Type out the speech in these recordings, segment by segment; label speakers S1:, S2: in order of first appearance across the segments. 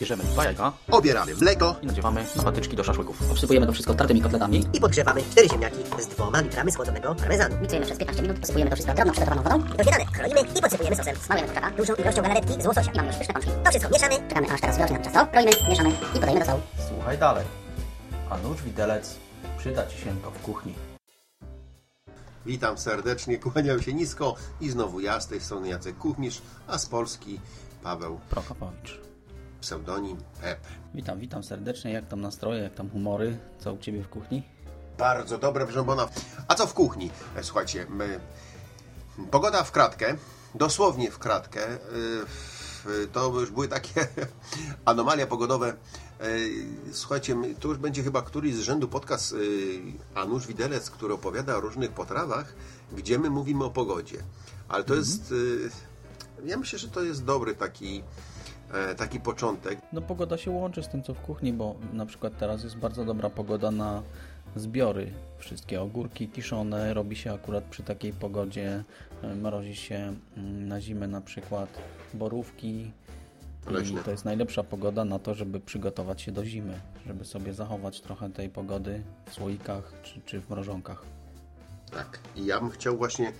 S1: Bierzemy dwa jajka
S2: Obieramy mleko
S1: i nadziewamy na patyczki do szaszłyków.
S3: Obsypujemy to wszystko tartymi kotletami.
S4: I podgrzewamy cztery ziemniaki z dwoma litrami schłodzonego parmezanu.
S5: Miksujemy przez 15 minut, posypujemy to wszystko drobną przygotowaną wodą.
S4: Śniadania kroimy i podsypujemy sosem.
S5: Smarujemy kurczaka.
S4: Dużą ilością galaretki z łososia.
S5: I mamy już pyszne pączki.
S4: To wszystko mieszamy.
S5: Czekamy aż teraz wyrośnie nam ciasto. Kroimy, mieszamy i podajemy do sołu.
S1: Słuchaj dalej. A nóż widelec przyda Ci się to w kuchni.
S2: Witam serdecznie, kłaniam się nisko i znowu ja, z tej strony Jacek Kuchmisz, a z Polski Paweł,
S1: Prokopowicz.
S2: Pseudonim Pepe.
S1: Witam, witam serdecznie. Jak tam nastroje, jak tam humory? Co u Ciebie w kuchni?
S2: Bardzo dobre, proszę pana. A co w kuchni? E, Słuchajcie, my... pogoda w kratkę, dosłownie w kratkę. e, To już były takie anomalia pogodowe. E, Słuchajcie, to już będzie chyba któryś z rzędu podcast Anusz Widelec, który opowiada o różnych potrawach, gdzie my mówimy o pogodzie. Ale to jest... e, Ja myślę, że to jest dobry taki, taki początek.
S1: No pogoda się łączy z tym, co w kuchni, bo na przykład teraz jest bardzo dobra pogoda na zbiory. Wszystkie ogórki kiszone robi się akurat przy takiej pogodzie. E, Mrozi się mm, na zimę na przykład borówki.
S2: Leśne.
S1: I to jest najlepsza pogoda na to, żeby przygotować się do zimy, żeby sobie zachować trochę tej pogody w słoikach czy, czy w mrożonkach.
S2: Tak. I ja bym chciał właśnie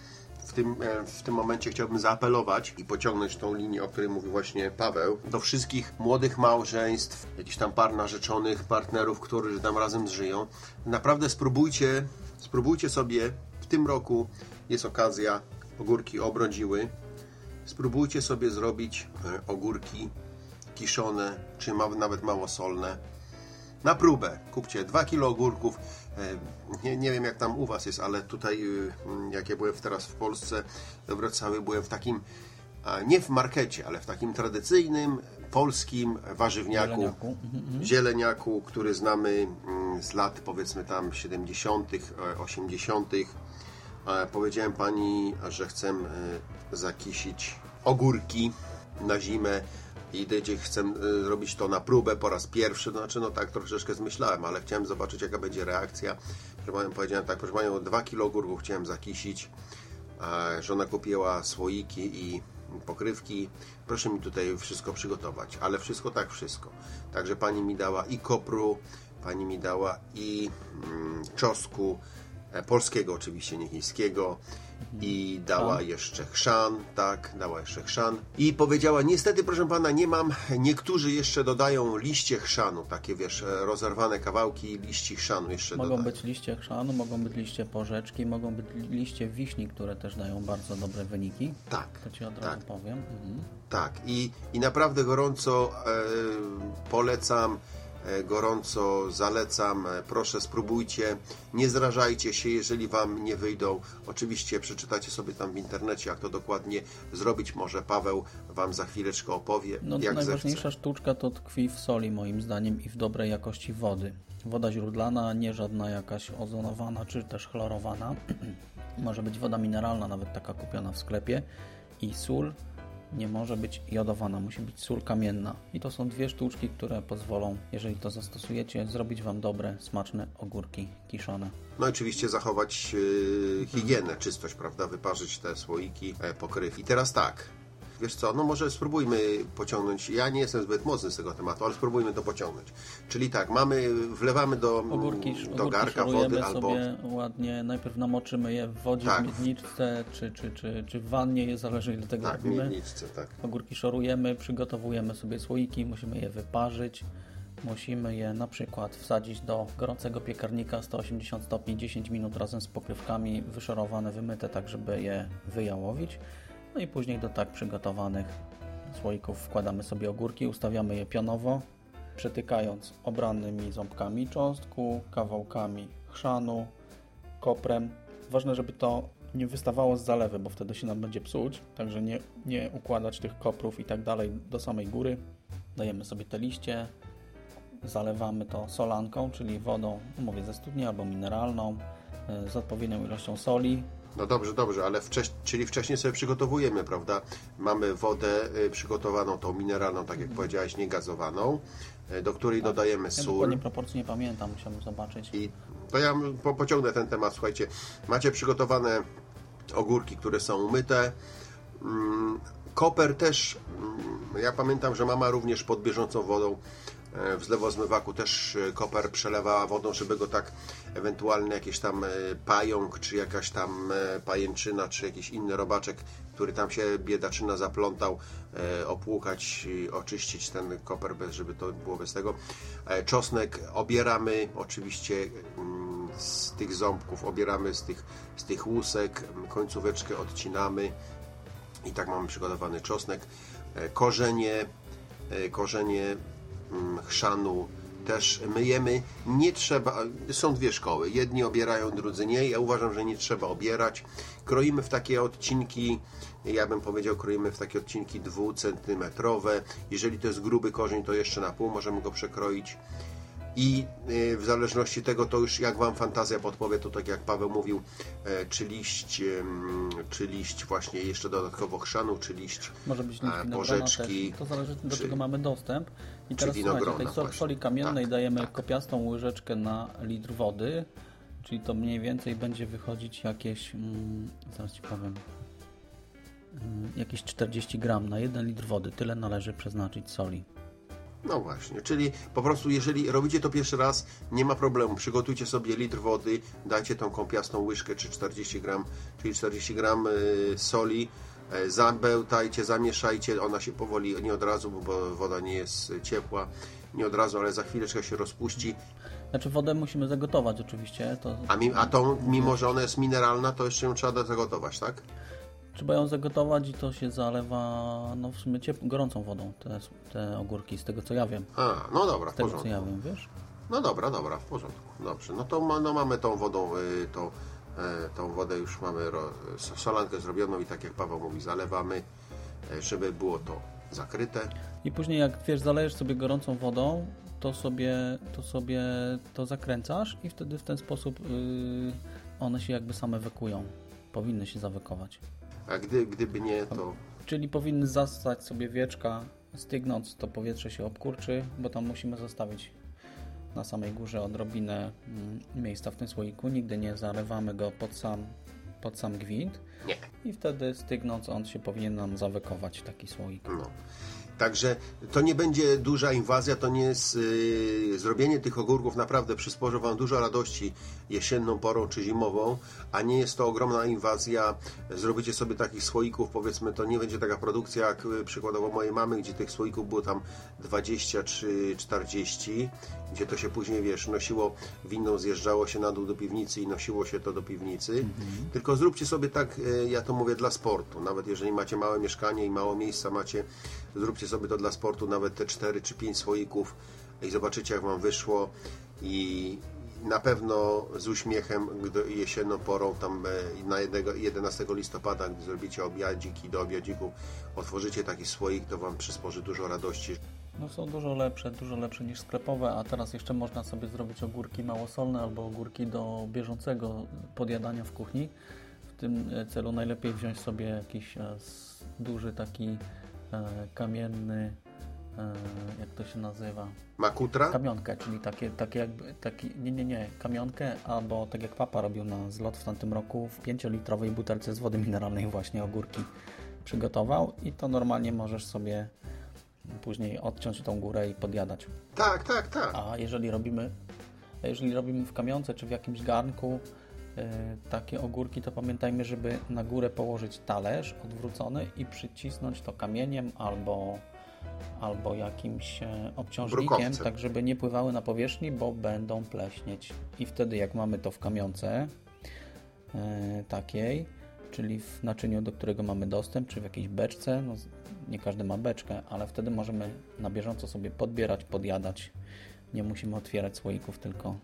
S2: w tym, e, w tym momencie chciałbym zaapelować i pociągnąć tą linię, o której mówił właśnie Paweł, do wszystkich młodych małżeństw, jakichś tam par narzeczonych, partnerów, którzy tam razem żyją. Naprawdę spróbujcie, spróbujcie sobie, w tym roku jest okazja, ogórki obrodziły, spróbujcie sobie zrobić e, ogórki kiszone, czy nawet małosolne, na próbę. Kupcie 2 kg ogórków. E, Nie, nie wiem jak tam u Was jest, ale tutaj y, jak ja byłem teraz w Polsce, we Wrocławiu, byłem w takim, nie w markecie, ale w takim tradycyjnym polskim warzywniaku,
S1: Zieleniaku. Mhm,
S2: zieleniaku, który znamy z lat powiedzmy tam 70., e, 80. E, Powiedziałem Pani, że chcę e, zakisić ogórki na zimę i gdzie chcę e, zrobić to na próbę po raz pierwszy. To znaczy, no tak troszeczkę zmyślałem, ale chciałem zobaczyć, jaka będzie reakcja. Proszę Panią, powiedziałem tak, proszę Panią, 2 kg ogórków chciałem zakisić. Żona kupiła słoiki i pokrywki. Proszę mi tutaj wszystko przygotować, ale wszystko tak wszystko. Także Pani mi dała i kopru, Pani mi dała i mm, czosnku, e, polskiego oczywiście, nie chińskiego i dała jeszcze chrzan, tak, dała jeszcze chrzan i powiedziała, niestety proszę pana, nie mam, niektórzy jeszcze dodają liście chrzanu, takie wiesz, rozerwane kawałki liści chrzanu jeszcze
S1: Mogą
S2: dodają.
S1: być liście chrzanu, mogą być liście porzeczki, mogą być liście wiśni, które też dają bardzo dobre wyniki.
S2: Tak,
S1: To Ci od razu
S2: tak.
S1: powiem. Mhm.
S2: Tak, i, i naprawdę gorąco e, polecam, gorąco zalecam. E, Proszę, spróbujcie. Nie zrażajcie się, jeżeli Wam nie wyjdą. Oczywiście przeczytacie sobie tam w internecie, jak to dokładnie zrobić. Może Paweł Wam za chwileczkę opowie,
S1: No,
S2: jak
S1: najważniejsza
S2: zechce.
S1: sztuczka to tkwi w soli moim zdaniem i w dobrej jakości wody. Woda źródlana, nie żadna jakaś ozonowana czy też chlorowana. może być woda mineralna, nawet taka kupiona w sklepie. I sól nie może być jodowana, musi być sól kamienna. I to są dwie sztuczki, które pozwolą, jeżeli to zastosujecie, zrobić Wam dobre, smaczne ogórki kiszone.
S2: No oczywiście zachować e, higienę, czystość, prawda? Wyparzyć te słoiki, e, pokryw. I teraz tak. Wiesz co, no może spróbujmy pociągnąć. Ja nie jestem zbyt mocny z tego tematu, ale spróbujmy to pociągnąć. Czyli tak, mamy, wlewamy do,
S1: Ogórki,
S2: do
S1: ogórki
S2: garka wody albo
S1: sobie ładnie, najpierw namoczymy je w wodzie,
S2: Tak.
S1: w miedniczce czy, czy, czy, czy w wannie, je zależy ile tego
S2: tak,
S1: robimy.
S2: miedniczce, tak.
S1: Ogórki szorujemy, przygotowujemy sobie słoiki, musimy je wyparzyć. Musimy je na przykład wsadzić do gorącego piekarnika 180 stopni 10 minut razem z pokrywkami wyszorowane, wymyte tak, żeby je wyjałowić. No i później do tak przygotowanych słoików wkładamy sobie ogórki, ustawiamy je pionowo, przetykając obranymi ząbkami cząstku, kawałkami chrzanu, koprem. Ważne, żeby to nie wystawało z zalewy, bo wtedy się nam będzie psuć, także nie, nie układać tych koprów i tak dalej do samej góry. Dajemy sobie te liście, zalewamy to solanką, czyli wodą, mówię, ze studni albo mineralną, e, z odpowiednią ilością soli.
S2: No dobrze, dobrze, ale wcześ, czyli wcześniej sobie przygotowujemy, prawda? Mamy wodę y, przygotowaną, tą mineralną, tak jak powiedziałeś, niegazowaną, y, do której dodajemy
S1: Ja
S2: sól.
S1: dokładnie proporcji nie pamiętam, musiałbym zobaczyć.
S2: I to ja po, pociągnę ten temat. Słuchajcie, macie przygotowane ogórki, które są umyte. Mm, Koper też, mm, ja pamiętam, że mama również pod bieżącą wodą w zlewozmywaku też e, koper przelewała wodą, żeby go tak ewentualnie jakiś tam e, pająk, czy jakaś tam e, pajęczyna, czy jakiś inny robaczek, który tam się biedaczyna zaplątał, e, opłukać, oczyścić ten koper, żeby to było bez tego. E, Czosnek obieramy oczywiście mm, z tych ząbków, obieramy z tych, z tych łusek, końcóweczkę odcinamy i tak mamy przygotowany czosnek. E, Korzenie, e, korzenie chrzanu też myjemy. Nie trzeba, są dwie szkoły. Jedni obierają, drudzy nie. Ja uważam, że nie trzeba obierać. Kroimy w takie odcinki, ja bym powiedział, kroimy w takie odcinki dwucentymetrowe. Jeżeli to jest gruby korzeń, to jeszcze na pół możemy go przekroić. I y, w zależności tego, to już jak Wam fantazja podpowie, to tak jak Paweł mówił, e, czy liść, czy liść właśnie jeszcze dodatkowo chrzanu, czy liść
S1: Może być
S2: e,
S1: liść
S2: porzeczki,
S1: też. To zależy do
S2: czy-
S1: czego mamy dostęp. I teraz słuchajcie, tej
S2: właśnie.
S1: soli kamiennej
S2: Tak,
S1: dajemy
S2: tak.
S1: kopiastą łyżeczkę na litr wody, czyli to mniej więcej będzie wychodzić jakieś, mm, zaraz Ci powiem, mm, jakieś 40 gram na 1 litr wody. Tyle należy przeznaczyć soli.
S2: No właśnie, czyli po prostu jeżeli robicie to pierwszy raz, nie ma problemu. Przygotujcie sobie litr wody, dajcie tą kąpiastą łyżkę czy 40 gram, czyli 40 gram y, soli, e, zabełtajcie, zamieszajcie, ona się powoli, nie od razu, bo woda nie jest ciepła, nie od razu, ale za chwileczkę się rozpuści.
S1: Znaczy wodę musimy zagotować oczywiście, to
S2: A, mi, a tą, mimo że ona jest mineralna, to jeszcze ją trzeba zagotować, tak?
S1: Trzeba ją zagotować i to się zalewa no w sumie ciep- gorącą wodą, te, te ogórki, z tego co ja wiem.
S2: A, no dobra,
S1: Z tego co
S2: porządku.
S1: ja wiem, wiesz?
S2: No dobra, dobra, w porządku. Dobrze, no to ma, no mamy tą wodą, y, tą, e, tą wodę już mamy ro, solankę zrobioną i tak jak Paweł mówi, zalewamy, e, żeby było to zakryte.
S1: I później jak wiesz, zalejesz sobie gorącą wodą, to sobie to, sobie to zakręcasz i wtedy w ten sposób yy, one się jakby same wekują. Powinny się zawekować.
S2: A gdy, gdyby nie, to
S1: Czyli powinny zastać sobie wieczka, stygnąc to powietrze się obkurczy, bo tam musimy zostawić na samej górze odrobinę mm, miejsca w tym słoiku. Nigdy nie zalewamy go pod sam, pod sam gwint.
S2: nie.
S1: I wtedy stygnąc on się powinien nam zawekować, taki słoik.
S2: No. Także to nie będzie duża inwazja, to nie jest yy, zrobienie tych ogórków naprawdę przysporzy Wam dużo radości jesienną porą czy zimową, a nie jest to ogromna inwazja. Zrobicie sobie takich słoików, powiedzmy, to nie będzie taka produkcja jak yy, przykładowo mojej mamy, gdzie tych słoików było tam 20 czy 40, gdzie to się później, wiesz, nosiło winną, zjeżdżało się na dół do piwnicy i nosiło się to do piwnicy. Tylko zróbcie sobie tak, yy, ja to mówię dla sportu, nawet jeżeli macie małe mieszkanie i mało miejsca macie, zróbcie sobie to dla sportu, nawet te 4 czy 5 słoików i zobaczycie jak Wam wyszło i na pewno z uśmiechem jesienną porą tam e, na jednego, 11 listopada, gdy zrobicie obiadziki do obiadziku, otworzycie taki słoik, to Wam przysporzy dużo radości.
S1: No są dużo lepsze, dużo lepsze niż sklepowe, a teraz jeszcze można sobie zrobić ogórki małosolne albo ogórki do bieżącego podjadania w kuchni. W tym e, celu najlepiej wziąć sobie jakiś e, duży taki e, kamienny, jak to się nazywa,
S2: Makutra?
S1: kamionkę, czyli takie, takie jakby, taki, nie, nie, nie, kamionkę, albo tak jak papa robił na zlot w tamtym roku, w 5-litrowej butelce z wody mineralnej właśnie ogórki przygotował i to normalnie możesz sobie później odciąć tą górę i podjadać.
S2: Tak, tak, tak.
S1: A jeżeli robimy, jeżeli robimy w kamionce czy w jakimś garnku e, takie ogórki, to pamiętajmy, żeby na górę położyć talerz odwrócony i przycisnąć to kamieniem albo, albo jakimś e, obciążnikiem,
S2: Brukowcem.
S1: tak żeby nie pływały na powierzchni, bo będą pleśnieć. I wtedy jak mamy to w kamionce e, takiej, czyli w naczyniu, do którego mamy dostęp, czy w jakiejś beczce, no, nie każdy ma beczkę, ale wtedy możemy na bieżąco sobie podbierać, podjadać. Nie musimy otwierać słoików, tylko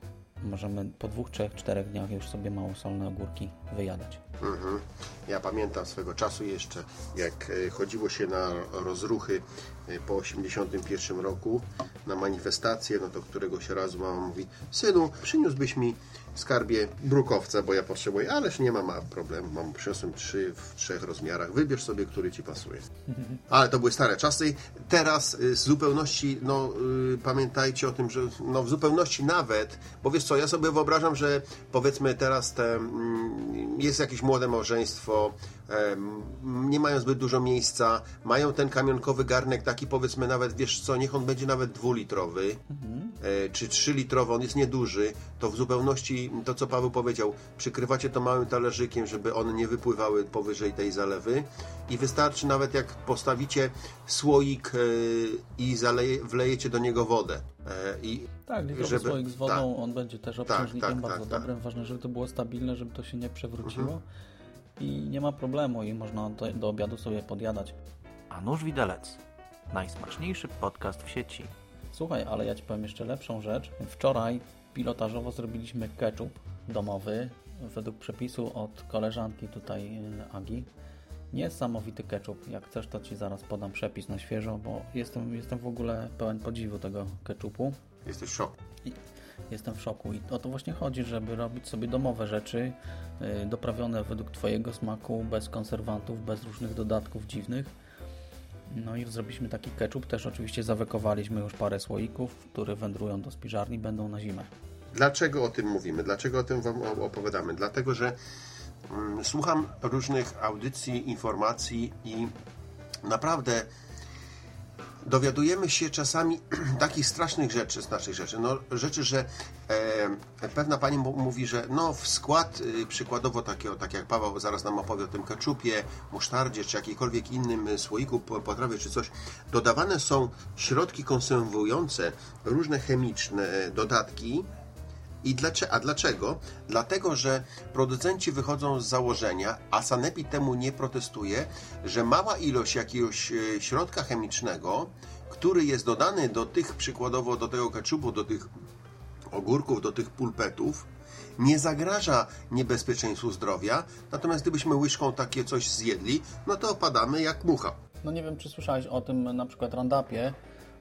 S1: możemy po dwóch, trzech, czterech dniach już sobie małosolne ogórki wyjadać.
S2: Mhm. Ja pamiętam swego czasu jeszcze, jak e, chodziło się na rozruchy y, po 81 roku na manifestację, no to któregoś razu mama mówi, synu, przyniósłbyś mi skarbie brukowca, bo ja potrzebuję, ależ nie ma, ma problemu, mam, przyniosłem trzy w trzech rozmiarach, wybierz sobie, który Ci pasuje. Ale to były stare czasy. Teraz y, z zupełności, no y, pamiętajcie o tym, że no w zupełności nawet, bo wiesz co, ja sobie wyobrażam, że powiedzmy teraz te, mm, jest jakieś młode małżeństwo, nie mają zbyt dużo miejsca, mają ten kamionkowy garnek taki powiedzmy nawet, wiesz co, niech on będzie nawet dwulitrowy, e, czy trzylitrowy, on jest nieduży, to w zupełności to, co Paweł powiedział, przykrywacie to małym talerzykiem, żeby one nie wypływały powyżej tej zalewy i wystarczy nawet jak postawicie słoik e, i zaleje, wlejecie do niego wodę. E, I
S1: Tak, litrowy
S2: żeby-
S1: słoik z wodą,
S2: tak.
S1: on będzie też obciążnikiem
S2: tak,
S1: bardzo
S2: tak,
S1: dobrym. Ważne, żeby to było stabilne, żeby to się nie przewróciło.
S2: Mhm.
S1: I nie ma problemu i można do, do obiadu sobie podjadać.
S3: A nóż widelec. Najsmaczniejszy podcast w sieci.
S1: Słuchaj, ale ja Ci powiem jeszcze lepszą rzecz. Wczoraj pilotażowo zrobiliśmy ketchup domowy według przepisu od koleżanki tutaj e, Agi. Niesamowity ketchup. Jak chcesz, to Ci zaraz podam przepis na świeżo, bo jestem, jestem w ogóle pełen podziwu tego ketchupu.
S2: jesteś.
S1: I jestem w szoku. I o to właśnie chodzi, żeby robić sobie domowe rzeczy, yy, doprawione według Twojego smaku, bez konserwantów, bez różnych dodatków dziwnych. No i zrobiliśmy taki ketchup. Też oczywiście zawekowaliśmy już parę słoików, które wędrują do spiżarni, będą na zimę.
S2: Dlaczego o tym mówimy? Dlaczego o tym Wam opowiadamy? Dlatego, że mm, słucham różnych audycji, informacji i naprawdę dowiadujemy się czasami takich strasznych rzeczy, strasznych rzeczy. No, rzeczy, że e, pewna pani mówi, że no w skład y, przykładowo takiego, tak jak Paweł zaraz nam opowie o tym keczupie, musztardzie, czy jakikolwiek innym y, słoiku, po- potrawie, czy coś, dodawane są środki konserwujące, różne chemiczne e, dodatki, i dlaczego? A dlaczego? Dlatego, że producenci wychodzą z założenia, a Sanepid temu nie protestuje, że mała ilość jakiegoś e, środka chemicznego, który jest dodany do tych, przykładowo do tego keczupu, do tych ogórków, do tych pulpetów, nie zagraża niebezpieczeństwu zdrowia, natomiast gdybyśmy łyżką takie coś zjedli, no to opadamy jak mucha.
S1: No nie wiem, czy słyszałeś o tym na przykład randapie.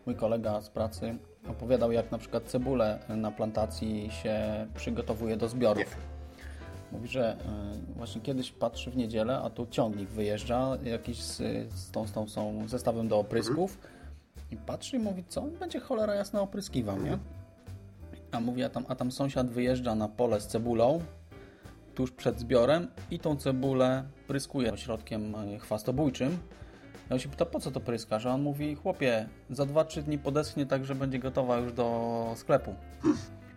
S1: Mój kolega z pracy opowiadał, jak na przykład cebulę na plantacji się przygotowuje do zbiorów. Mówi, że y, właśnie kiedyś patrzy w niedzielę, a tu ciągnik wyjeżdża jakiś z, z, tą, z tą, z tą zestawem do oprysków i patrzy i mówi, co on będzie cholera jasna opryskiwał, nie? A mówi, a tam, a tam sąsiad wyjeżdża na pole z cebulą tuż przed zbiorem i tą cebulę pryskuje środkiem y, chwastobójczym. Ja się pyta, po co to pryskasz? A on mówi, chłopie, za 2-3 dni podeschnie tak, że będzie gotowa już do sklepu.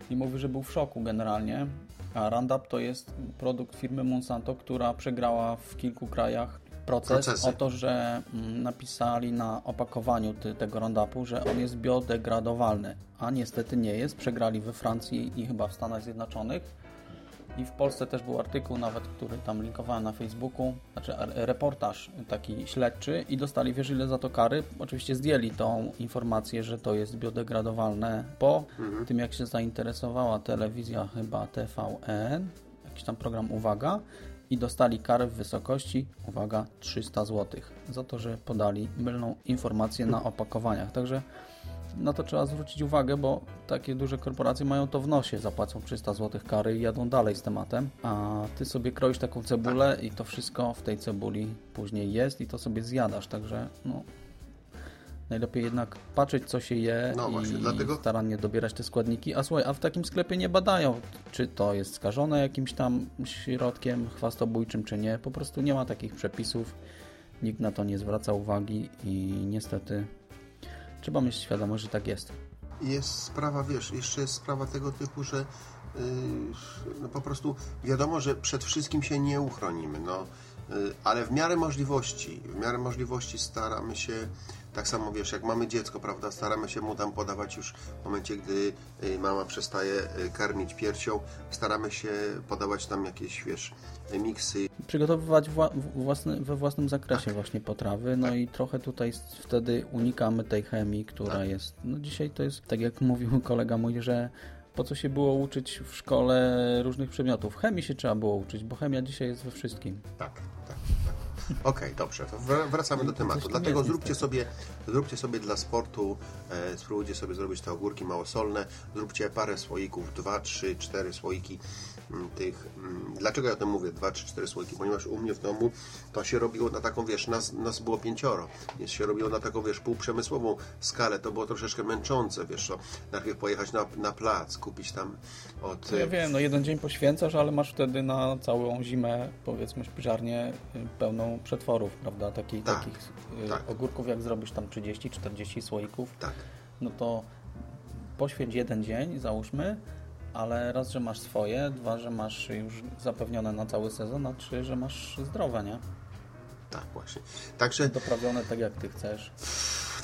S1: I mówi, że był w szoku generalnie. A Roundup to jest produkt firmy Monsanto, która przegrała w kilku krajach proces
S2: Procesy.
S1: o to, że mm, napisali na opakowaniu ty, tego Roundupu, że on jest biodegradowalny. A niestety nie jest. Przegrali we Francji i chyba w Stanach Zjednoczonych. I w Polsce też był artykuł nawet, który tam linkowałem na Facebooku, znaczy re- reportaż taki śledczy i dostali wiesz ile za to kary. Oczywiście zdjęli tą informację, że to jest biodegradowalne po tym jak się zainteresowała telewizja chyba TVN, jakiś tam program Uwaga i dostali karę w wysokości, uwaga, 300 zł za to, że podali mylną informację na opakowaniach. Także na to trzeba zwrócić uwagę, bo takie duże korporacje mają to w nosie, zapłacą 300 zł kary i jadą dalej z tematem, a ty sobie kroisz taką cebulę i to wszystko w tej cebuli później jest i to sobie zjadasz, także no najlepiej jednak patrzeć co się je
S2: No
S1: i
S2: właśnie, dlatego-
S1: starannie dobierać te składniki, a słuchaj, a w takim sklepie nie badają, czy to jest skażone jakimś tam środkiem chwastobójczym, czy nie, po prostu nie ma takich przepisów, nikt na to nie zwraca uwagi i niestety trzeba mieć świadomość, że tak jest.
S2: jest sprawa, wiesz, jeszcze jest sprawa tego typu, że yy, no po prostu wiadomo, że przed wszystkim się nie uchronimy, no, yy, ale w miarę możliwości, w miarę możliwości staramy się, tak samo wiesz, jak mamy dziecko, prawda, staramy się mu tam podawać już w momencie, gdy yy, mama przestaje yy, karmić piersią, staramy się podawać tam jakieś, wiesz, miksy,
S1: Przygotowywać wła- własny, we własnym zakresie właśnie potrawy, no i trochę tutaj wtedy unikamy tej chemii, która jest, no dzisiaj to jest, tak jak mówił kolega mój, że po co się było uczyć w szkole różnych przedmiotów? Chemii się trzeba było uczyć, bo chemia dzisiaj jest we wszystkim.
S2: Tak, tak, tak. Okej, dobrze, to wr- wracamy do tematu. Dlatego zróbcie
S1: niestety.
S2: sobie, zróbcie sobie dla sportu, e, spróbujcie sobie zrobić te ogórki małosolne, zróbcie parę słoików, dwa, trzy, cztery słoiki mm, tych. mm, Dlaczego ja o tym mówię, dwa, trzy, cztery słoiki? Ponieważ u mnie w domu to się robiło na taką, wiesz, nas, nas było pięcioro, więc się robiło na taką, wiesz, półprzemysłową skalę, to było troszeczkę męczące, wiesz, no, najpierw pojechać na, na plac, kupić tam od...
S1: Ja wiem, no jeden dzień poświęcasz, ale masz wtedy na całą zimę, powiedzmy, śpiżarnię y, pełną przetworów, prawda? Taki,
S2: Tak,
S1: Takich y,
S2: tak.
S1: ogórków, jak zrobisz tam 30-40 słoików,
S2: Tak.
S1: no to poświęć jeden dzień, załóżmy, ale raz, że masz swoje, dwa, że masz już zapewnione na cały sezon, a trzy, że masz zdrowe, nie?
S2: Tak, właśnie. Także
S1: Doprawione tak, jak Ty chcesz.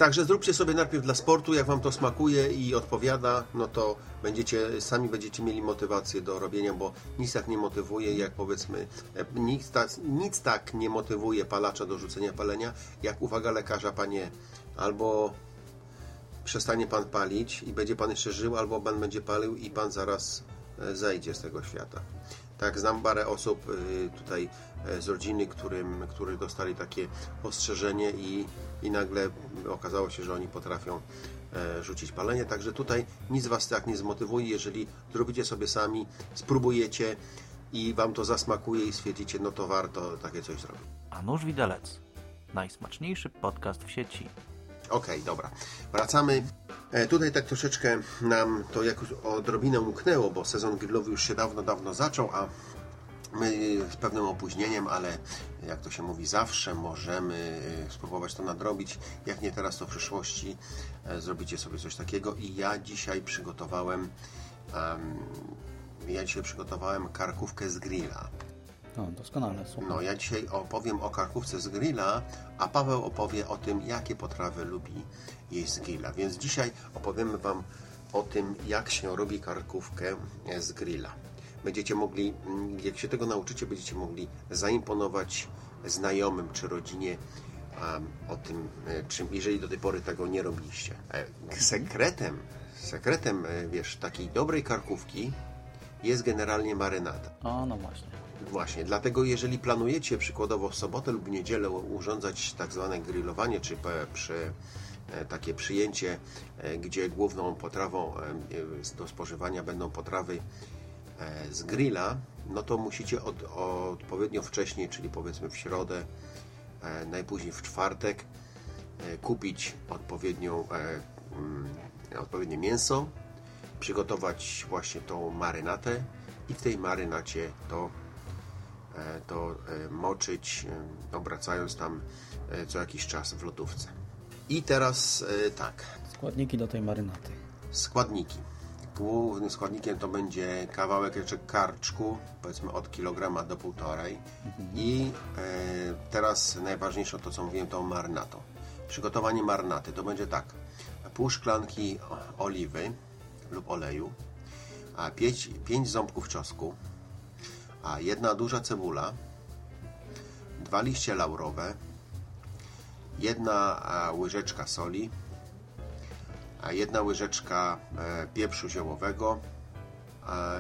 S2: Także zróbcie sobie najpierw dla sportu, jak Wam to smakuje i odpowiada, no to będziecie, sami będziecie mieli motywację do robienia, bo nic tak nie motywuje, jak powiedzmy, e, nic tak, nic tak nie motywuje palacza do rzucenia palenia, jak uwaga lekarza, panie, albo przestanie Pan palić i będzie Pan jeszcze żył, albo Pan będzie palił i Pan zaraz e, zejdzie z tego świata. Tak, znam parę osób y, tutaj z rodziny, którym, którzy dostali takie ostrzeżenie i, i nagle okazało się, że oni potrafią e, rzucić palenie. Także tutaj nic Was tak nie zmotywuje, jeżeli zrobicie sobie sami, spróbujecie i Wam to zasmakuje i stwierdzicie, no to warto takie coś zrobić.
S3: A nóż widelec. Najsmaczniejszy podcast w sieci.
S2: Okej, dobra. Wracamy. E, tutaj tak troszeczkę nam to jakoś odrobinę umknęło, bo sezon grillowy już się dawno, dawno zaczął, a my z pewnym opóźnieniem, ale jak to się mówi, zawsze możemy e, spróbować to nadrobić. Jak nie teraz, to w przyszłości e, zrobicie sobie coś takiego. I ja dzisiaj przygotowałem em, ja dzisiaj przygotowałem karkówkę z grilla.
S1: No, doskonale, słuchaj.
S2: No, ja dzisiaj opowiem o karkówce z grilla, a Paweł opowie o tym, jakie potrawy lubi jeść z grilla. Więc dzisiaj opowiemy Wam o tym, jak się robi karkówkę z grilla. Będziecie mogli, mm, jak się tego nauczycie, będziecie mogli zaimponować znajomym czy rodzinie um, o tym, e, czym, jeżeli do tej pory tego nie robiliście. E, Sekretem, sekretem, e, wiesz, takiej dobrej karkówki jest generalnie marynata.
S1: O, no właśnie.
S2: Właśnie, dlatego jeżeli planujecie przykładowo w sobotę lub niedzielę urządzać tak zwane grillowanie, czy przy, takie przyjęcie, gdzie główną potrawą do spożywania będą potrawy z grilla, no to musicie od, odpowiednio wcześniej, czyli powiedzmy w środę, e, najpóźniej w czwartek, e, kupić odpowiednią, e, mm, odpowiednie mięso, przygotować właśnie tą marynatę i w tej marynacie to e, to e, moczyć, e, obracając tam e, co jakiś czas w lodówce. I teraz e, tak,
S1: Składniki do tej marynaty.
S2: składniki. Głównym składnikiem to będzie kawałek jeszcze karczku, powiedzmy od kilograma do półtorej. I e, teraz najważniejsze to, co mówiłem, to marynatą. Przygotowanie marynaty to będzie tak. Pół szklanki oliwy lub oleju, a pięć, pięć ząbków czosnku, a jedna duża cebula, dwa liście laurowe, jedna łyżeczka soli, jedna łyżeczka e, pieprzu ziołowego,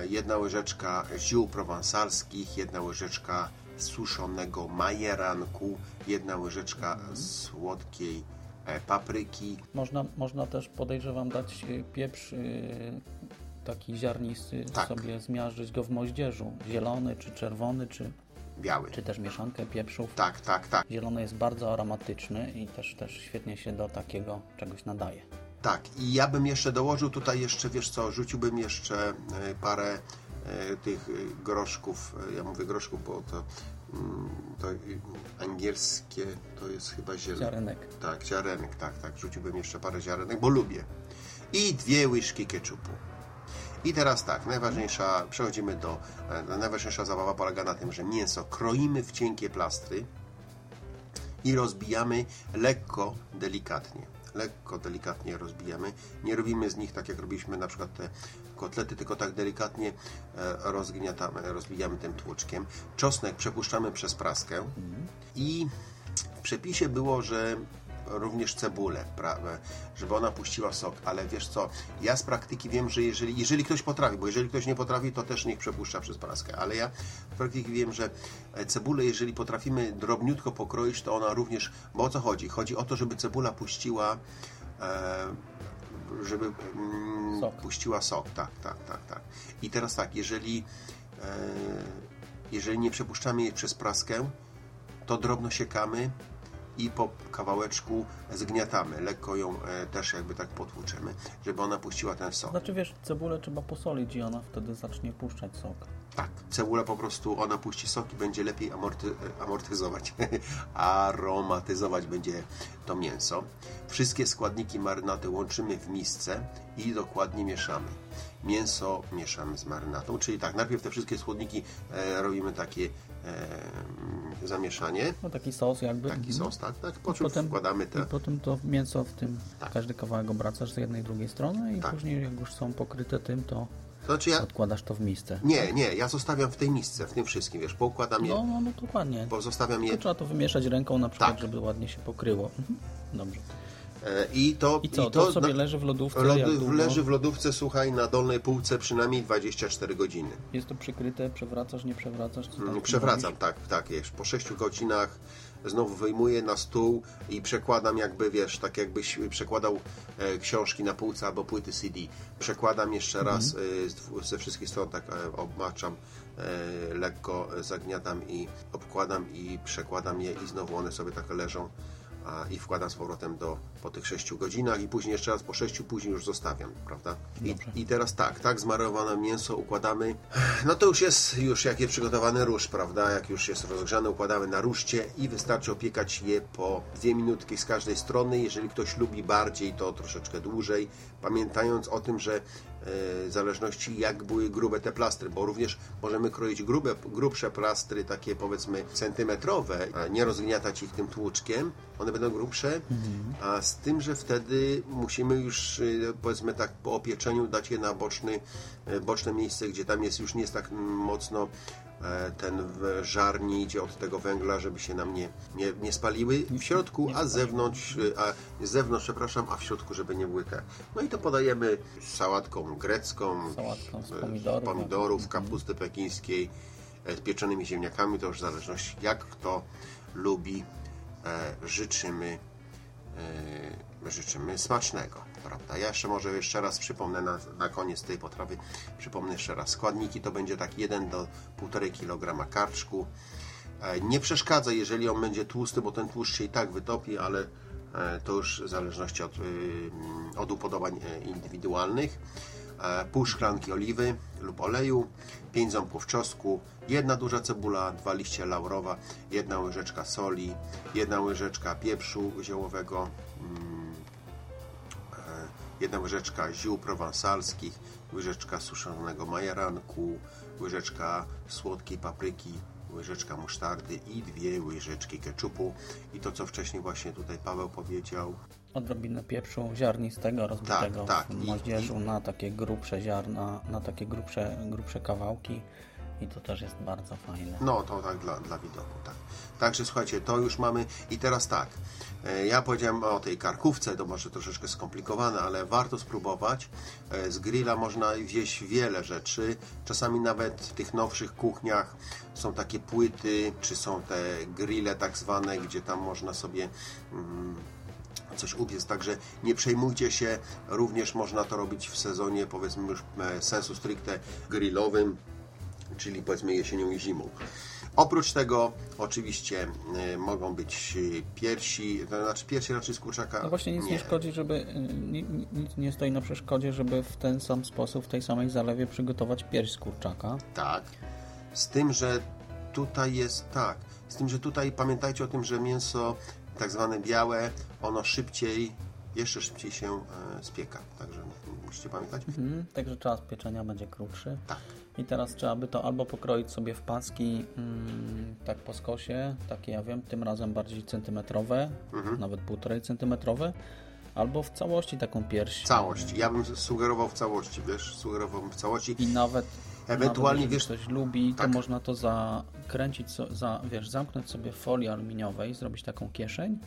S2: jedna łyżeczka ziół prowansalskich, jedna łyżeczka suszonego majeranku, jedna łyżeczka słodkiej e, papryki,
S1: Można, można też, podejrzewam, dać y, pieprz taki ziarnisty,
S2: Tak.
S1: sobie zmiażdżyć go w moździerzu. Zielony, czy czerwony, czy,
S2: biały.
S1: czy też mieszankę pieprzów.
S2: Tak, tak, tak.
S1: Zielony jest bardzo aromatyczny i też, też świetnie się do takiego czegoś nadaje.
S2: Tak, i ja bym jeszcze dołożył tutaj jeszcze, wiesz co, rzuciłbym jeszcze e, parę e, tych groszków, e, ja mówię groszków, bo to, mm, to angielskie to jest chyba zielone.
S1: Ziarenek.
S2: Tak, ziarenek, tak, tak, rzuciłbym jeszcze parę ziarenek, bo lubię. I dwie łyżki keczupu. I teraz tak, najważniejsza, przechodzimy do, najważniejsza zabawa polega na tym, że mięso kroimy w cienkie plastry, i rozbijamy lekko, delikatnie. Lekko, delikatnie rozbijamy. Nie robimy z nich tak, jak robiliśmy na przykład te kotlety, tylko tak delikatnie e, rozgniatamy, rozbijamy tym tłuczkiem. Czosnek przepuszczamy przez praskę i w przepisie było, że również cebulę, pra- żeby ona puściła sok, ale wiesz co, ja z praktyki wiem, że jeżeli, jeżeli ktoś potrafi, bo jeżeli ktoś nie potrafi, to też niech przepuszcza przez praskę, ale ja z praktyki wiem, że e, cebulę, jeżeli potrafimy drobniutko pokroić, to ona również, bo o co chodzi? Chodzi o to, żeby cebula puściła e, żeby mm,
S1: Sok.
S2: puściła sok, tak, tak, tak, tak. I teraz tak, jeżeli e, jeżeli nie przepuszczamy jej przez praskę, to drobno siekamy i po kawałeczku zgniatamy. Lekko ją e, też jakby tak potłuczemy, żeby ona puściła ten sok.
S1: Znaczy wiesz, cebulę trzeba posolić i ona wtedy zacznie puszczać sok.
S2: Tak, cebula po prostu, ona puści sok i będzie lepiej amorty, amortyzować, aromatyzować będzie to mięso. Wszystkie składniki marynaty łączymy w misce i dokładnie mieszamy. Mięso mieszamy z marynatą, czyli tak, najpierw te wszystkie składniki e, robimy takie e, zamieszanie,
S1: No taki sos jakby.
S2: taki
S1: Mhm.
S2: sos, tak, tak, po czym
S1: Potem,
S2: wkładamy te...
S1: I potem to mięso w tym,
S2: Tak.
S1: każdy kawałek obracasz z jednej i drugiej strony i
S2: Tak.
S1: później jak już są pokryte tym, to
S2: znaczy ja,
S1: odkładasz to w misce.
S2: nie, nie, ja zostawiam w tej misce, w tym wszystkim, wiesz, poukładam je,
S1: No, no, no dokładnie.
S2: bo zostawiam je
S1: To trzeba to wymieszać ręką na przykład,
S2: Tak.
S1: żeby ładnie się pokryło. Mhm. Dobrze.
S2: E, i to...
S1: I co, to, sobie leży w lodówce?
S2: Leży w lodówce, słuchaj, na dolnej półce przynajmniej 24 godziny.
S1: Jest to przykryte, przewracasz, nie przewracasz? Co
S2: Mm,
S1: robisz?
S2: Przewracam, tak, tak, wiesz, po 6 godzinach znowu wyjmuję na stół i przekładam jakby, wiesz, tak jakbyś przekładał e, książki na półce albo płyty CD. Przekładam jeszcze
S1: Mhm.
S2: raz e, ze wszystkich stron, tak e, obmaczam, e, lekko zagniatam i obkładam i przekładam je i znowu one sobie tak leżą a, i wkładam z powrotem do, po tych 6 godzinach i później jeszcze raz po 6, później już zostawiam, prawda? I, I teraz tak, tak zmarynowane mięso układamy, no to już jest już jakie przygotowany róż, prawda? Jak już jest rozgrzane, układamy na ruszcie i wystarczy opiekać je po dwie minutki z każdej strony. Jeżeli ktoś lubi bardziej, to troszeczkę dłużej, pamiętając o tym, że w zależności jak były grube te plastry, bo również możemy kroić grube, grubsze plastry, takie powiedzmy centymetrowe, nie rozgniatać ich tym tłuczkiem, one będą grubsze, a z tym, że wtedy musimy już y, powiedzmy tak po opieczeniu dać je na boczny, y, boczne miejsce, gdzie tam jest już nie jest tak mocno e, ten w- żar nie idzie od tego węgla, żeby się nam nie, nie, nie spaliły w środku, a zewnątrz, a z zewnątrz, przepraszam, a w środku, żeby nie były te. No i to podajemy z sałatką grecką,
S1: Sałatką z
S2: e,
S1: pomidorów.
S2: pomidorów kapusty pekińskiej, e, z pieczonymi ziemniakami, to już w zależności jak kto lubi, e, życzymy e, życzymy smacznego, prawda? Ja jeszcze może jeszcze raz przypomnę na, na koniec tej potrawy, przypomnę jeszcze raz składniki, to będzie tak 1 do 1,5 kg karczku. E, Nie przeszkadza, jeżeli on będzie tłusty, bo ten tłuszcz się i tak wytopi, ale e, to już w zależności od, y, od upodobań e, indywidualnych. Pół szklanki oliwy lub oleju, 5 ząbków czosnku, jedna duża cebula, dwa liście laurowa, jedna łyżeczka soli, jedna łyżeczka pieprzu ziołowego, mm, jedna łyżeczka ziół prowansalskich, łyżeczka suszonego majaranku, łyżeczka słodkiej papryki, łyżeczka musztardy i dwie łyżeczki keczupu. I to, co wcześniej właśnie tutaj Paweł powiedział,
S1: Odrobinę pieprzu ziarnistego rozbitego
S2: tak.
S1: w
S2: I-
S1: moździerzu na takie grubsze ziarna, na takie grubsze, grubsze kawałki i to też jest bardzo fajne.
S2: No, to tak dla, dla widoku, tak. Także słuchajcie, to już mamy i teraz tak. e, Ja powiedziałem o tej karkówce, to może troszeczkę skomplikowane, ale warto spróbować. E, Z grilla można wieść wiele rzeczy. Czasami nawet w tych nowszych kuchniach są takie płyty, czy są te grille tak zwane, gdzie tam można sobie mm, coś upiec, także nie przejmujcie się, również można to robić w sezonie powiedzmy już e, sensu stricte grillowym, czyli powiedzmy jesienią i zimą. Oprócz tego oczywiście e, mogą być e, piersi, to znaczy piersi raczej z kurczaka.
S1: No właśnie nic nie, szkodzi, żeby ni- nic nie stoi na przeszkodzie, żeby w ten sam sposób, w tej samej zalewie przygotować pierś z kurczaka.
S2: Tak. Z tym, że tutaj jest tak. Z tym, że tutaj pamiętajcie o tym, że mięso tak zwane białe, ono szybciej, jeszcze szybciej się e, spieka. Także musicie pamiętać.
S1: Mhm, także czas pieczenia będzie krótszy.
S2: Tak.
S1: I teraz trzeba by to albo pokroić sobie w paski mm, tak po skosie, takie ja wiem, tym razem bardziej centymetrowe,
S2: Mhm.
S1: nawet półtorej centymetrowe, albo w całości taką pierś.
S2: Całość. Ja bym sugerował w całości, wiesz, sugerowałbym w całości.
S1: I nawet,
S2: Ewentualnie,
S1: nawet
S2: wiesz-
S1: ktoś lubi,
S2: tak.
S1: to można to zakręcić, za, wiesz, zamknąć sobie w folii aluminiowej, zrobić taką kieszeń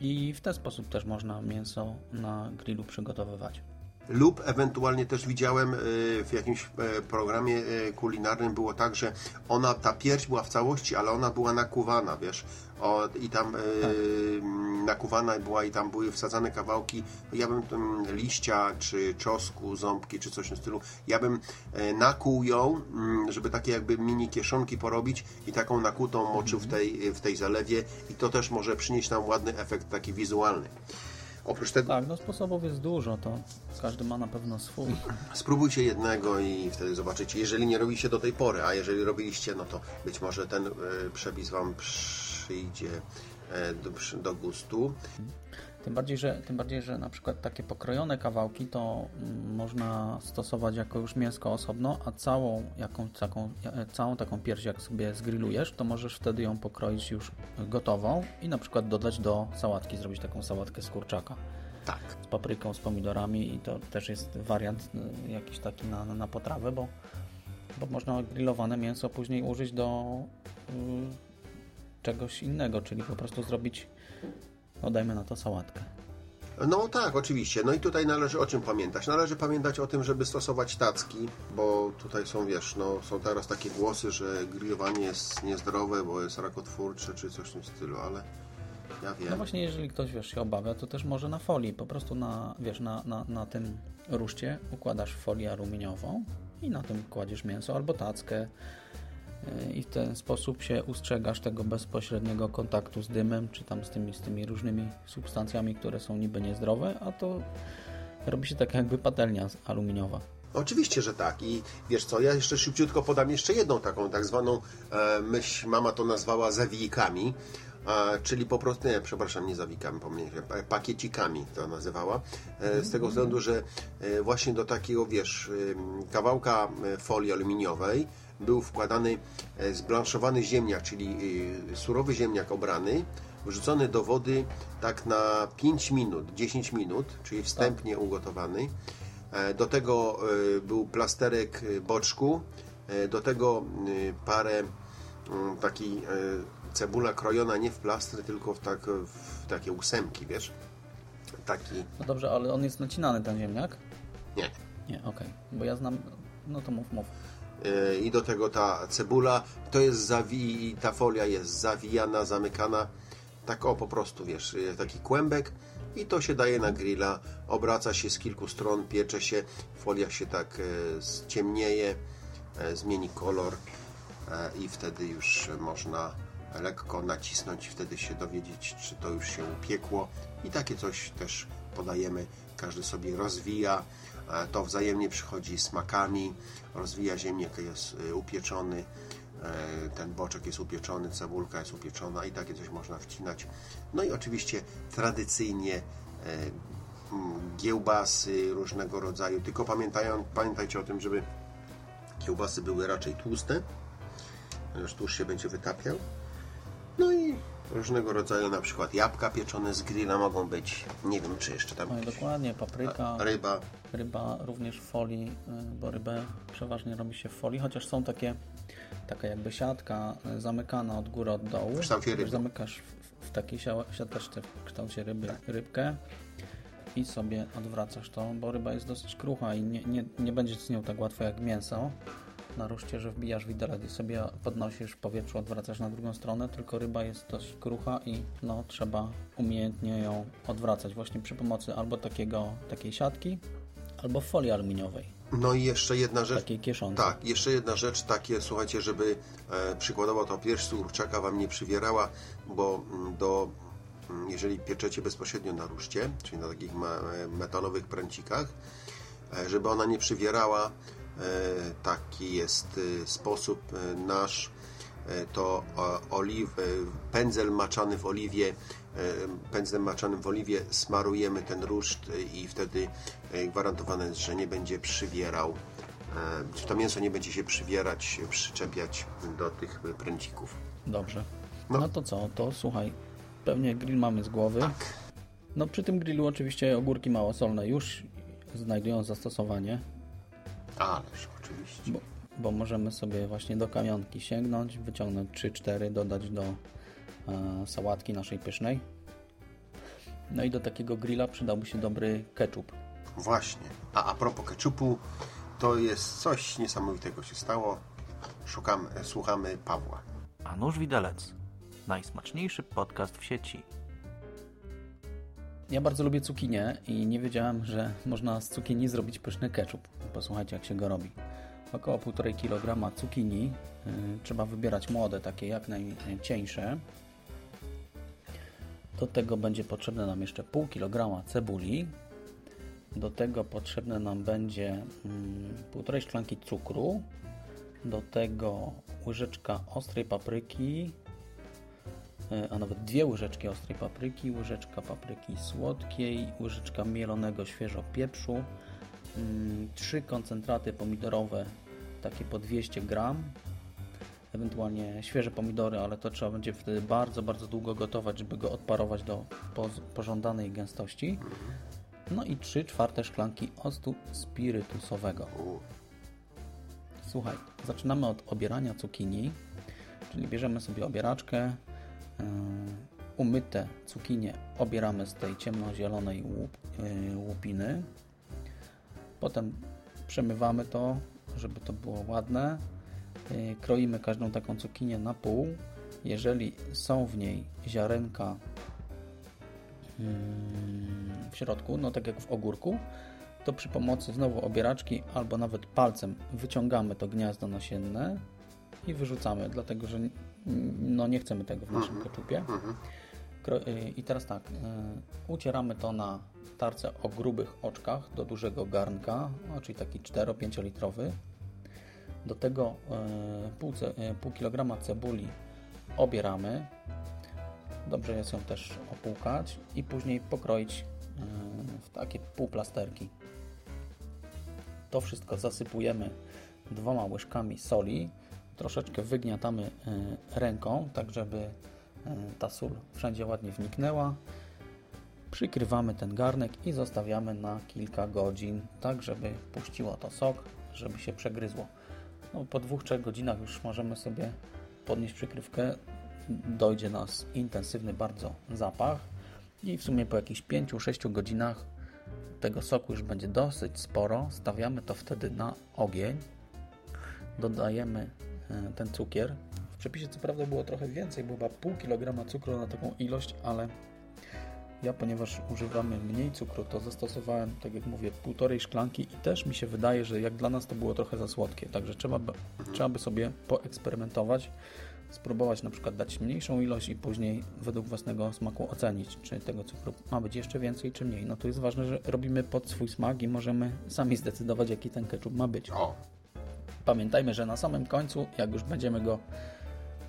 S1: I w ten sposób też można mięso na grillu przygotowywać.
S2: Lub ewentualnie też widziałem y, w jakimś e, programie e, kulinarnym było tak, że ona, ta pierś była w całości, ale ona była nakuwana, wiesz, o, i tam y, nakuwana była i tam były wsadzane kawałki, ja bym mm, liścia, czy czosku, ząbki, czy coś w tym stylu, ja bym e, nakłuł ją, mm, żeby takie jakby mini kieszonki porobić i taką nakutą moczył w tej, w tej zalewie i to też może przynieść nam ładny efekt taki wizualny. Oprócz tego
S1: Tak, no sposobów jest dużo, to każdy ma na pewno swój.
S2: Spróbujcie jednego i wtedy zobaczycie. Jeżeli nie robiliście do tej pory, a jeżeli robiliście, no to być może ten e, przepis Wam przyjdzie e, do, do gustu.
S1: Tym bardziej, że, tym bardziej, że na przykład takie pokrojone kawałki to mm, można stosować jako już mięsko osobno, a całą, jaką, taką, e, całą taką pierś jak sobie zgrillujesz, to możesz wtedy ją pokroić już gotową i na przykład dodać do sałatki, zrobić taką sałatkę z kurczaka
S2: Tak.
S1: z papryką, z pomidorami i to też jest wariant y, jakiś taki na, na potrawę, bo, bo można grillowane mięso później użyć do y, czegoś innego, czyli po prostu zrobić, no dajmy na to sałatkę.
S2: No tak, oczywiście. No i tutaj należy o czym pamiętać? Należy pamiętać o tym, żeby stosować tacki, bo tutaj są, wiesz, no, są teraz takie głosy, że grillowanie jest niezdrowe, bo jest rakotwórcze, czy coś w tym stylu, ale ja wiem.
S1: No właśnie, jeżeli ktoś, wiesz, się obawia, to też może na folii, po prostu na, wiesz, na, na, na tym ruszcie układasz folię aluminiową i na tym kładziesz mięso albo tackę i w ten sposób się ustrzegasz tego bezpośredniego kontaktu z dymem, czy tam z tymi, z tymi różnymi substancjami, które są niby niezdrowe, a to robi się tak jakby patelnia aluminiowa.
S2: Oczywiście, że tak. I wiesz co, ja jeszcze szybciutko podam jeszcze jedną taką tak zwaną e, myśl, mama to nazwała zawijkami, e, czyli po prostu, nie, przepraszam, nie zawijkami, pomyliłem, pakiecikami to nazywała, e, z tego względu, że e, właśnie do takiego, wiesz, e, kawałka e, folii aluminiowej był wkładany e, zblanszowany ziemniak, czyli e, surowy ziemniak obrany, wrzucony do wody tak na 5 minut, 10 minut, czyli wstępnie ugotowany. E, Do tego był plasterek boczku, do tego parę mm, taki cebula krojona nie w plastry, tylko w, tak, w takie ósemki, wiesz? Taki,
S1: No dobrze, ale on jest nacinany, ten ziemniak?
S2: nie.
S1: Nie, okej, bo ja znam, no to mów, mów.
S2: E, I do tego ta cebula, to jest zawi, ta folia jest zawijana, zamykana, tak o po prostu, wiesz, e, taki kłębek. I to się daje na grilla, obraca się z kilku stron, piecze się, folia się tak e, ciemnieje, zmieni kolor i wtedy już można lekko nacisnąć, wtedy się dowiedzieć, czy to już się upiekło. I takie coś też podajemy, każdy sobie rozwija, to wzajemnie przychodzi smakami, rozwija ziemniak jest e, upieczony, e, ten boczek jest upieczony, cebulka jest upieczona i takie coś można wcinać. No i oczywiście tradycyjnie e, mm, kiełbasy różnego rodzaju, tylko pamiętają, pamiętajcie o tym, żeby kiełbasy były raczej tłuste, ponieważ tłuszcz się będzie wytapiał. No i różnego rodzaju na przykład jabłka pieczone z grilla mogą być, nie wiem czy jeszcze tam
S1: No
S2: jakieś-
S1: dokładnie, papryka,
S2: ryba.
S1: ryba również w folii, y, bo rybę przeważnie robi się w folii, chociaż są takie, taka jakby siatka y, zamykana od góry, od dołu.
S2: W kształcie ryby.
S1: Zamykasz w, w takiej sia- siateczce w kształcie ryby,
S2: Tak.
S1: rybkę i sobie odwracasz to, bo ryba jest dosyć krucha i nie, nie, nie będzie z nią tak łatwo jak mięso. Na ruszcie, że wbijasz widelec i sobie podnosisz w powietrzu, odwracasz na drugą stronę, tylko ryba jest dość krucha i no, trzeba umiejętnie ją odwracać właśnie przy pomocy albo takiego, takiej siatki, albo folii aluminiowej,
S2: No i jeszcze jedna rzecz.
S1: takiej kieszonki.
S2: Tak, jeszcze jedna rzecz, takie, słuchajcie, żeby e, przykładowo to pierś kurczaka Wam nie przywierała, bo mm, do, mm, jeżeli pieczecie bezpośrednio na ruszcie, czyli na takich e, metalowych pręcikach, e, żeby ona nie przywierała, taki jest e, sposób e, nasz, e, to e, oliw, e, pędzel maczany w oliwie, e, pędzlem maczanym w oliwie smarujemy ten ruszt e, i wtedy e, gwarantowane jest, że nie będzie przywierał E, to mięso nie będzie się przywierać, przyczepiać do tych pręcików.
S1: Dobrze.
S2: No.
S1: No. to co, to słuchaj, pewnie grill mamy z głowy.
S2: Tak.
S1: No przy tym grillu oczywiście ogórki małosolne już znajdują zastosowanie,
S2: Ależ oczywiście.
S1: bo, bo możemy sobie właśnie do kamionki sięgnąć, wyciągnąć 3-4, dodać do e, sałatki naszej pysznej. No i do takiego grilla przydałby się dobry ketchup.
S2: Właśnie. A a propos ketchupu, to jest coś niesamowitego się stało. Szukamy, słuchamy Pawła.
S3: A nóż widelec. Najsmaczniejszy podcast w sieci.
S1: Ja bardzo lubię cukinię i nie wiedziałem, że można z cukinii zrobić pyszny ketchup. Posłuchajcie, jak się go robi. Około 1,5 kg cukinii. Yy, trzeba wybierać młode, takie jak najcieńsze. Do tego będzie potrzebne nam jeszcze pół kg cebuli. Do tego potrzebne nam będzie mm, półtorej szklanki cukru. Do tego łyżeczka ostrej papryki, a nawet dwie łyżeczki ostrej papryki, łyżeczka papryki słodkiej, łyżeczka mielonego świeżo pieprzu, mm, trzy koncentraty pomidorowe, takie po 200 gram, ewentualnie świeże pomidory, ale to trzeba będzie wtedy bardzo, bardzo długo gotować, żeby go odparować do pożądanej gęstości. No i 3 czwarte szklanki octu spirytusowego. Słuchaj, zaczynamy od obierania cukinii, czyli bierzemy sobie obieraczkę, umyte cukinie obieramy z tej ciemnozielonej yy, łupiny. Potem przemywamy to, żeby to było ładne. Yy, kroimy każdą taką cukinię na pół. Jeżeli są w niej ziarenka w środku, no tak jak w ogórku, to przy pomocy znowu obieraczki albo nawet palcem wyciągamy to gniazdo nasienne i wyrzucamy, dlatego że no nie chcemy tego w naszym keczupie. Y, I teraz tak, y, ucieramy to na tarce o grubych oczkach do dużego garnka, no, czyli taki 4-5 litrowy. Do tego y, pół, pół kilograma cebuli obieramy. Dobrze jest ją też opłukać i później pokroić w takie półplasterki. To wszystko zasypujemy dwoma łyżkami soli. Troszeczkę wygniatamy e, ręką, tak żeby e, ta sól wszędzie ładnie wniknęła. Przykrywamy ten garnek i zostawiamy na kilka godzin, tak żeby puściło to sok, żeby się przegryzło. No, po dwóch, trzech godzinach już możemy sobie podnieść przykrywkę. Dojdzie nas intensywny bardzo zapach i w sumie po jakichś 5-6 godzinach tego soku już będzie dosyć sporo. Stawiamy to wtedy na ogień. Dodajemy ten cukier. W przepisie co prawda było trochę więcej, bo chyba pół kilograma cukru na taką ilość, ale ja, ponieważ używamy mniej cukru, to zastosowałem, tak jak mówię, półtorej szklanki i też mi się wydaje, że jak dla nas to było trochę za słodkie, także trzeba by, trzeba by sobie poeksperymentować spróbować na przykład dać mniejszą ilość i później według własnego smaku ocenić, czy tego cukru ma być jeszcze więcej, czy mniej. No to jest ważne, że robimy pod swój smak i możemy sami zdecydować, jaki ten ketchup ma być.
S2: O.
S1: Pamiętajmy, że na samym końcu, jak już będziemy go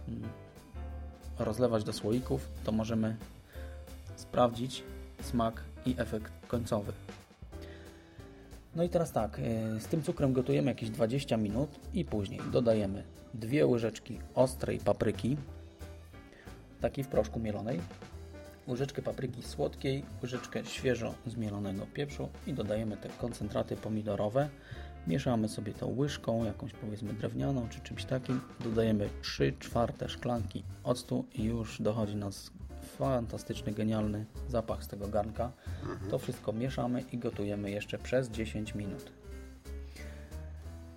S1: mm, rozlewać do słoików, to możemy sprawdzić smak i efekt końcowy. No i teraz tak, y, z tym cukrem gotujemy jakieś 20 minut i później dodajemy dwie łyżeczki ostrej papryki, takiej w proszku mielonej, łyżeczkę papryki słodkiej, łyżeczkę świeżo zmielonego pieprzu i dodajemy te koncentraty pomidorowe. Mieszamy sobie to łyżką, jakąś powiedzmy drewnianą czy czymś takim. Dodajemy 3 czwarte szklanki octu i już dochodzi nas fantastyczny, genialny zapach z tego garnka. To wszystko mieszamy i gotujemy jeszcze przez 10 minut.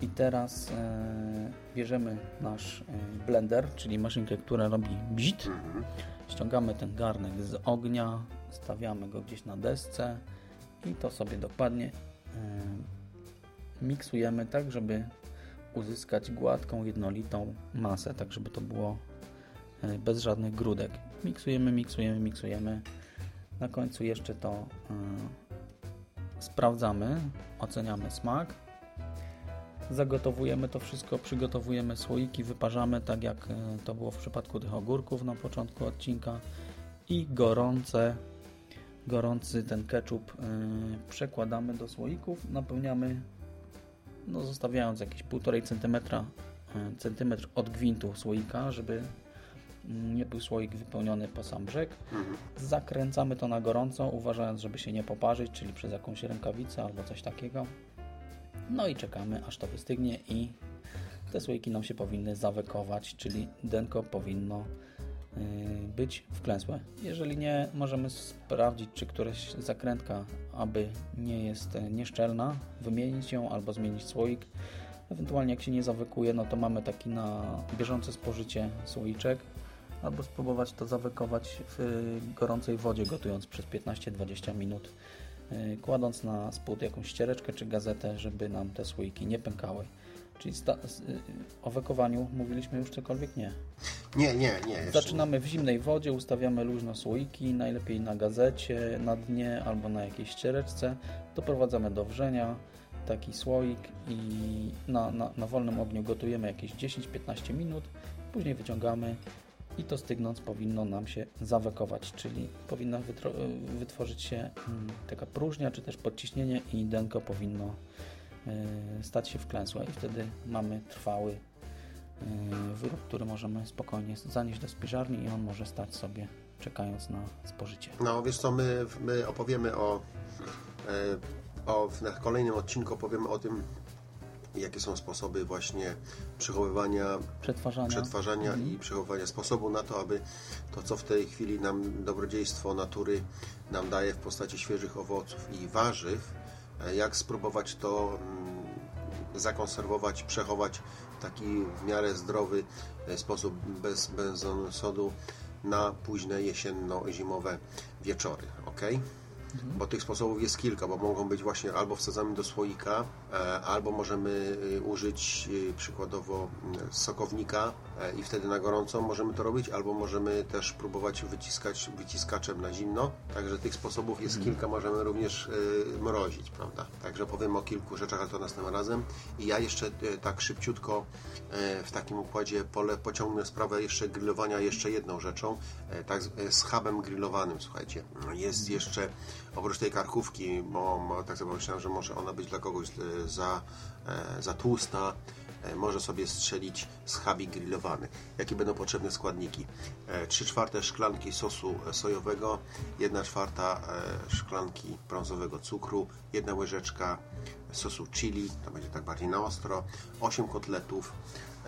S1: I teraz e, bierzemy nasz e, blender, czyli maszynkę, która robi bzit. Ściągamy ten garnek z ognia, stawiamy go gdzieś na desce i to sobie dokładnie e, miksujemy tak, żeby uzyskać gładką, jednolitą masę, tak żeby to było e, bez żadnych grudek. Miksujemy, miksujemy, miksujemy. Na końcu jeszcze to e, sprawdzamy, oceniamy smak Zagotowujemy to wszystko, przygotowujemy słoiki, wyparzamy tak jak e, to było w przypadku tych ogórków na początku odcinka i gorące, gorący ten ketchup e, przekładamy do słoików, napełniamy no zostawiając jakieś 1,5 cm e, centymetr od gwintu słoika, żeby nie był słoik wypełniony po sam brzeg. Zakręcamy to na gorąco, uważając, żeby się nie poparzyć, czyli przez jakąś rękawicę albo coś takiego. No i czekamy aż to wystygnie i te słoiki nam się powinny zawekować, czyli denko powinno być wklęsłe. Jeżeli nie, możemy sprawdzić, czy któraś zakrętka, aby nie jest nieszczelna, wymienić ją albo zmienić słoik. Ewentualnie jak się nie zawykuje, no to mamy taki na bieżące spożycie słoiczek, albo spróbować to zawykować w gorącej wodzie, gotując przez 15-20 minut, kładąc na spód jakąś ściereczkę czy gazetę, żeby nam te słoiki nie pękały. Czyli o wekowaniu mówiliśmy już cokolwiek? Nie.
S2: Nie, nie, nie.
S1: Zaczynamy w zimnej wodzie, ustawiamy luźno słoiki, najlepiej na gazecie, na dnie albo na jakiejś ściereczce. Doprowadzamy do wrzenia taki słoik i na, na, na wolnym ogniu gotujemy jakieś 10-15 minut, później wyciągamy i to stygnąc powinno nam się zawekować, czyli powinna wytworzyć się mm, taka próżnia, czy też podciśnienie i denko powinno stać się wklęsła i wtedy mamy trwały e, wyrób, który możemy spokojnie zanieść do spiżarni i on może stać sobie czekając na spożycie.
S2: No wiesz co, my, my opowiemy o, e, o w kolejnym odcinku opowiemy o tym jakie są sposoby właśnie przechowywania,
S1: przetwarzania,
S2: przetwarzania mhm. i przechowywania sposobu na to, aby to, co w tej chwili nam dobrodziejstwo natury nam daje w postaci świeżych owoców i warzyw, jak spróbować to mm, zakonserwować, przechować w taki w miarę zdrowy e, sposób bez benzosodu na późne jesienno-zimowe wieczory. ok? Mhm. Bo tych sposobów jest kilka, bo mogą być właśnie albo wsadzamy do słoika, e, albo możemy y, użyć y, przykładowo mm, sokownika e, i wtedy na gorąco możemy to robić, albo możemy też próbować wyciskać wyciskaczem na zimno. Także tych sposobów jest mhm. kilka, możemy również y, mrozić, prawda? Także powiem o kilku rzeczach, ale to następnym razem. I ja jeszcze tak szybciutko w takim układzie pole pociągnę sprawę jeszcze grillowania jeszcze jedną rzeczą, tak z hubem grillowanym, słuchajcie. Jest jeszcze oprócz tej karkówki, bo, tak sobie myślałem, że może ona być dla kogoś e, za, e, za tłusta, e, może sobie strzelić schabi grillowany. Jakie będą potrzebne składniki? 3 czwarte szklanki sosu sojowego, 1 czwarta szklanki brązowego cukru, jedna łyżeczka sosu chili, to będzie tak bardziej na ostro, 8 kotletów,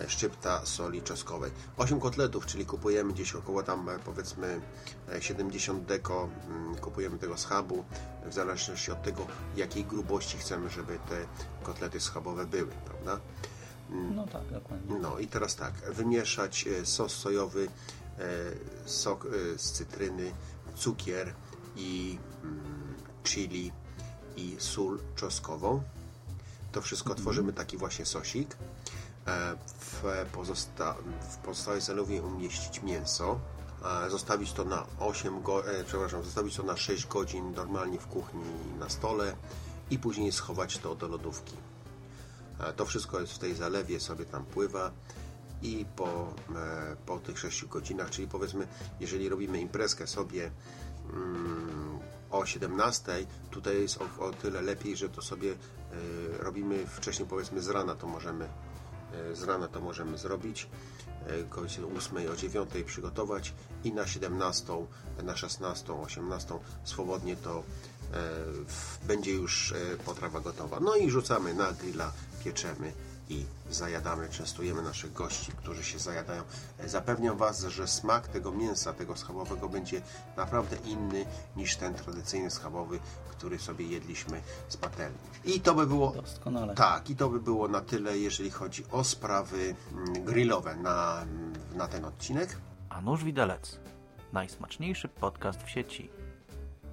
S2: szczypta soli czosnkowej. 8 kotletów, czyli kupujemy gdzieś około tam e, powiedzmy 70 e, deko, mm, kupujemy tego schabu, w zależności od tego jakiej grubości chcemy, żeby te kotlety schabowe były, prawda?
S1: Mm. No tak, dokładnie.
S2: No i teraz tak, wymieszać e, sos sojowy, sok z cytryny, cukier i mm, chili i sól czosnkową. To wszystko mm. tworzymy taki właśnie sosik. E, w, pozosta w pozostałej zalewie umieścić mięso, e, zostawić to na 8 go e, przepraszam, zostawić to na 6 godzin normalnie w kuchni na stole i później schować to do lodówki. To wszystko jest w tej zalewie, sobie tam pływa i po, po tych 6 godzinach, czyli powiedzmy, jeżeli robimy imprezkę sobie mm, o 17, tutaj jest o, o, tyle lepiej, że to sobie robimy wcześniej, powiedzmy z rana, to możemy z rana to możemy zrobić godzinie 8 o 9 przygotować i na 17, na 16, 18 swobodnie to e, będzie już e, potrawa gotowa. No i rzucamy na grilla, pieczemy i zajadamy, częstujemy naszych gości, którzy się zajadają. Zapewniam Was, że smak tego mięsa, tego schabowego będzie naprawdę inny niż ten tradycyjny schabowy, który sobie jedliśmy z patelni. I to by było...
S1: Doskonale.
S2: Tak, i to by było na tyle, jeżeli chodzi o sprawy mm, grillowe na, na ten odcinek.
S3: A nóż widelec. Najsmaczniejszy podcast w sieci.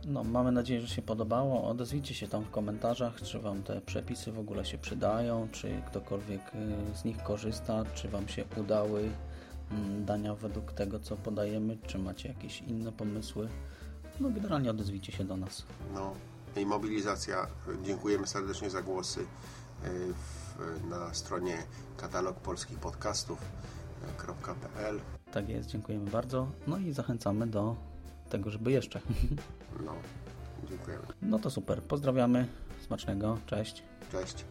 S1: No, mamy nadzieję, że się podobało. Odezwijcie się tam w komentarzach, czy Wam te przepisy w ogóle się przydają, czy ktokolwiek y, z nich korzysta, czy Wam się udały mm, dania według tego, co podajemy, czy macie jakieś inne pomysły. No, generalnie odezwijcie się do nas.
S2: No, i mobilizacja. Dziękujemy serdecznie za głosy y, na stronie katalog polskich podcastów.pl.
S1: Tak jest, dziękujemy bardzo. No i zachęcamy do tego, żeby jeszcze.
S2: No, dziękujemy.
S1: No to super. Pozdrawiamy. Smacznego. Cześć.
S2: Cześć.